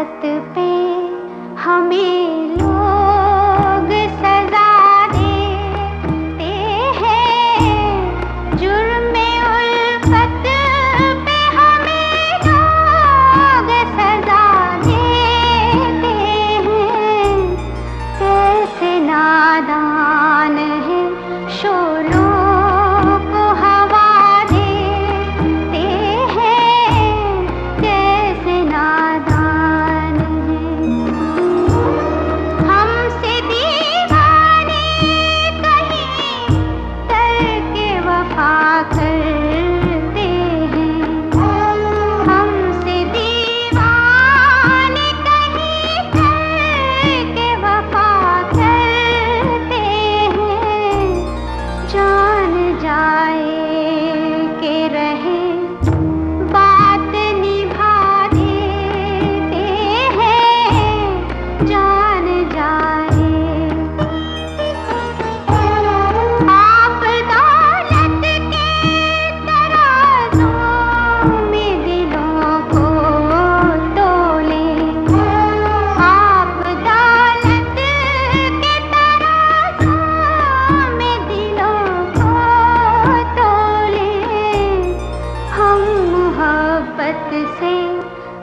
छत पे हमें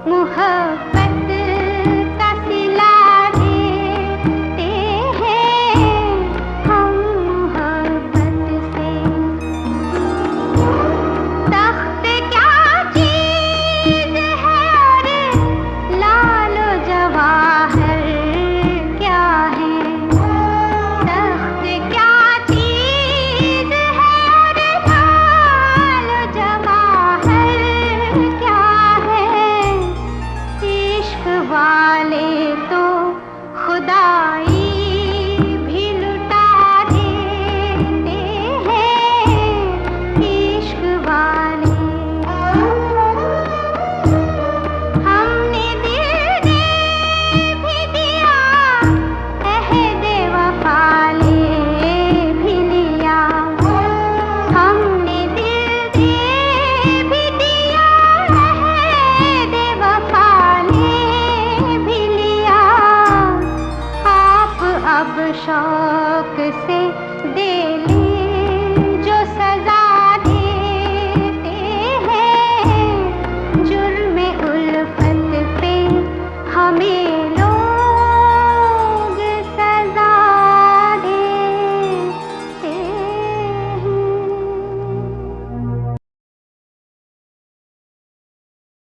muhabbat वाले तो खुदा अशाक से